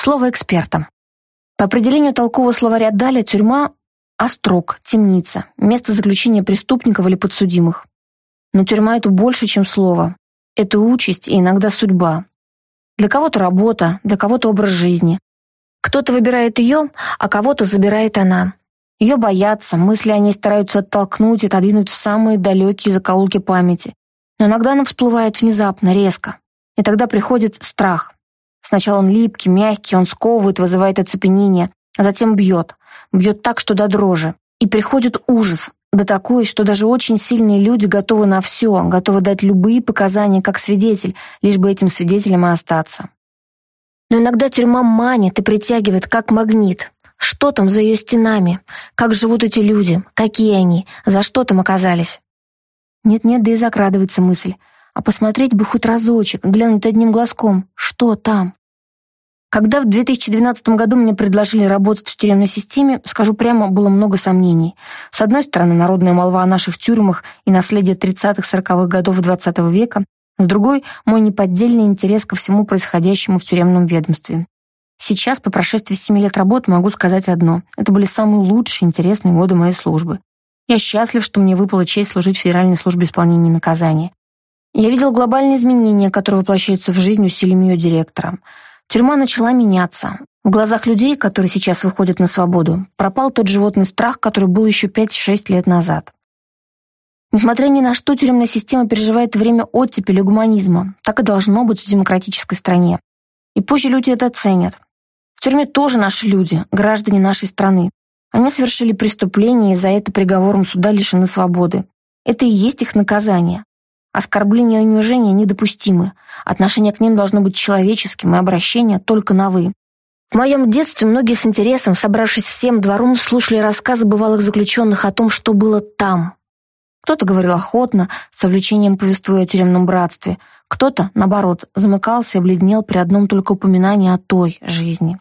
Слово эксперта. По определению толкового словаря Даля тюрьма – острог, темница, место заключения преступников или подсудимых. Но тюрьма – это больше, чем слово. Это участь и иногда судьба. Для кого-то работа, для кого-то образ жизни. Кто-то выбирает ее, а кого-то забирает она. Ее боятся, мысли о ней стараются оттолкнуть и отодвинуть в самые далекие закоулки памяти. Но иногда она всплывает внезапно, резко. И тогда приходит страх. Сначала он липкий, мягкий, он сковывает, вызывает оцепенение, а затем бьет. Бьет так, что до дрожи. И приходит ужас, да такой, что даже очень сильные люди готовы на все, готовы дать любые показания как свидетель, лишь бы этим свидетелем и остаться. Но иногда тюрьма манит и притягивает, как магнит. Что там за ее стенами? Как живут эти люди? Какие они? За что там оказались? Нет-нет, да и закрадывается мысль. А посмотреть бы хоть разочек, глянуть одним глазком. Что там? Когда в 2012 году мне предложили работать в тюремной системе, скажу прямо, было много сомнений. С одной стороны, народная молва о наших тюрьмах и наследие 30-40-х годов XX века, с другой — мой неподдельный интерес ко всему происходящему в тюремном ведомстве. Сейчас, по прошествии семи лет работы, могу сказать одно. Это были самые лучшие, интересные годы моей службы. Я счастлив, что мне выпала честь служить в Федеральной службе исполнения наказания. Я видел глобальные изменения, которые воплощаются в жизнь усилиями ее директора — Тюрьма начала меняться. В глазах людей, которые сейчас выходят на свободу, пропал тот животный страх, который был еще 5-6 лет назад. Несмотря ни на что, тюремная система переживает время оттепели гуманизма. Так и должно быть в демократической стране. И позже люди это оценят. В тюрьме тоже наши люди, граждане нашей страны. Они совершили преступление и за это приговором суда лишены свободы. Это и есть их наказание. Оскорбления и унижения недопустимы. Отношение к ним должно быть человеческим, и обращение только на «вы». В моем детстве многие с интересом, собравшись всем двором, слушали рассказы бывалых заключенных о том, что было там. Кто-то говорил охотно, с увлечением повествуя о тюремном братстве, кто-то, наоборот, замыкался и бледнел при одном только упоминании о той жизни.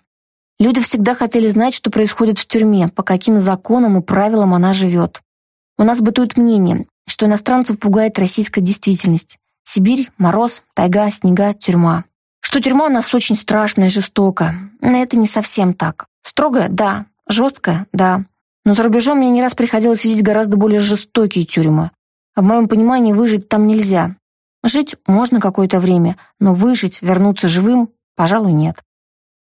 Люди всегда хотели знать, что происходит в тюрьме, по каким законам и правилам она живет. У нас бытует мнение, что иностранцев пугает российская действительность. Сибирь, мороз, тайга, снега, тюрьма. Что тюрьма у нас очень страшная и жестока. Но это не совсем так. Строгая – да. Жесткая – да. Но за рубежом мне не раз приходилось видеть гораздо более жестокие тюрьмы. А в моем понимании выжить там нельзя. Жить можно какое-то время, но выжить, вернуться живым – пожалуй, нет.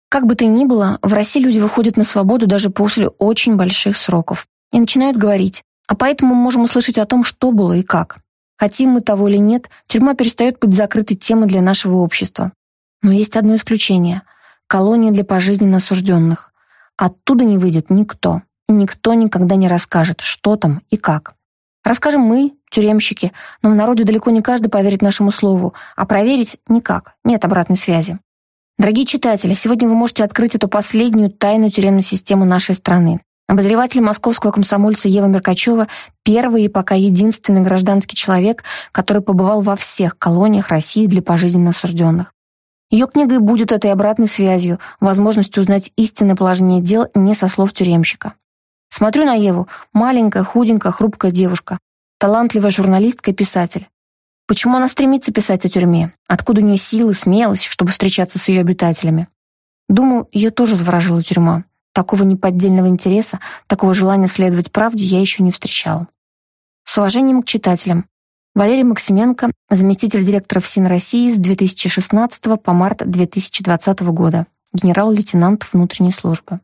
Как бы то ни было, в России люди выходят на свободу даже после очень больших сроков и начинают говорить а поэтому мы можем услышать о том, что было и как. Хотим мы того или нет, тюрьма перестает быть закрытой темой для нашего общества. Но есть одно исключение — колония для пожизненно осужденных. Оттуда не выйдет никто, и никто никогда не расскажет, что там и как. Расскажем мы, тюремщики, но в народе далеко не каждый поверит нашему слову, а проверить никак, нет обратной связи. Дорогие читатели, сегодня вы можете открыть эту последнюю тайну тюремной системы нашей страны. Обозреватель московского комсомольца Ева Меркачева – первый и пока единственный гражданский человек, который побывал во всех колониях России для пожизненно осужденных. Ее книга и будет этой обратной связью, возможностью узнать истинное положение дел не со слов тюремщика. Смотрю на Еву – маленькая, худенькая, хрупкая девушка, талантливая журналистка и писатель. Почему она стремится писать о тюрьме? Откуда у нее силы, смелость, чтобы встречаться с ее обитателями? Думаю, ее тоже заворожила тюрьма. Такого неподдельного интереса, такого желания следовать правде я еще не встречал. С уважением к читателям. Валерий Максименко, заместитель директора ФСИН России с 2016 по март 2020 года, генерал-лейтенант внутренней службы.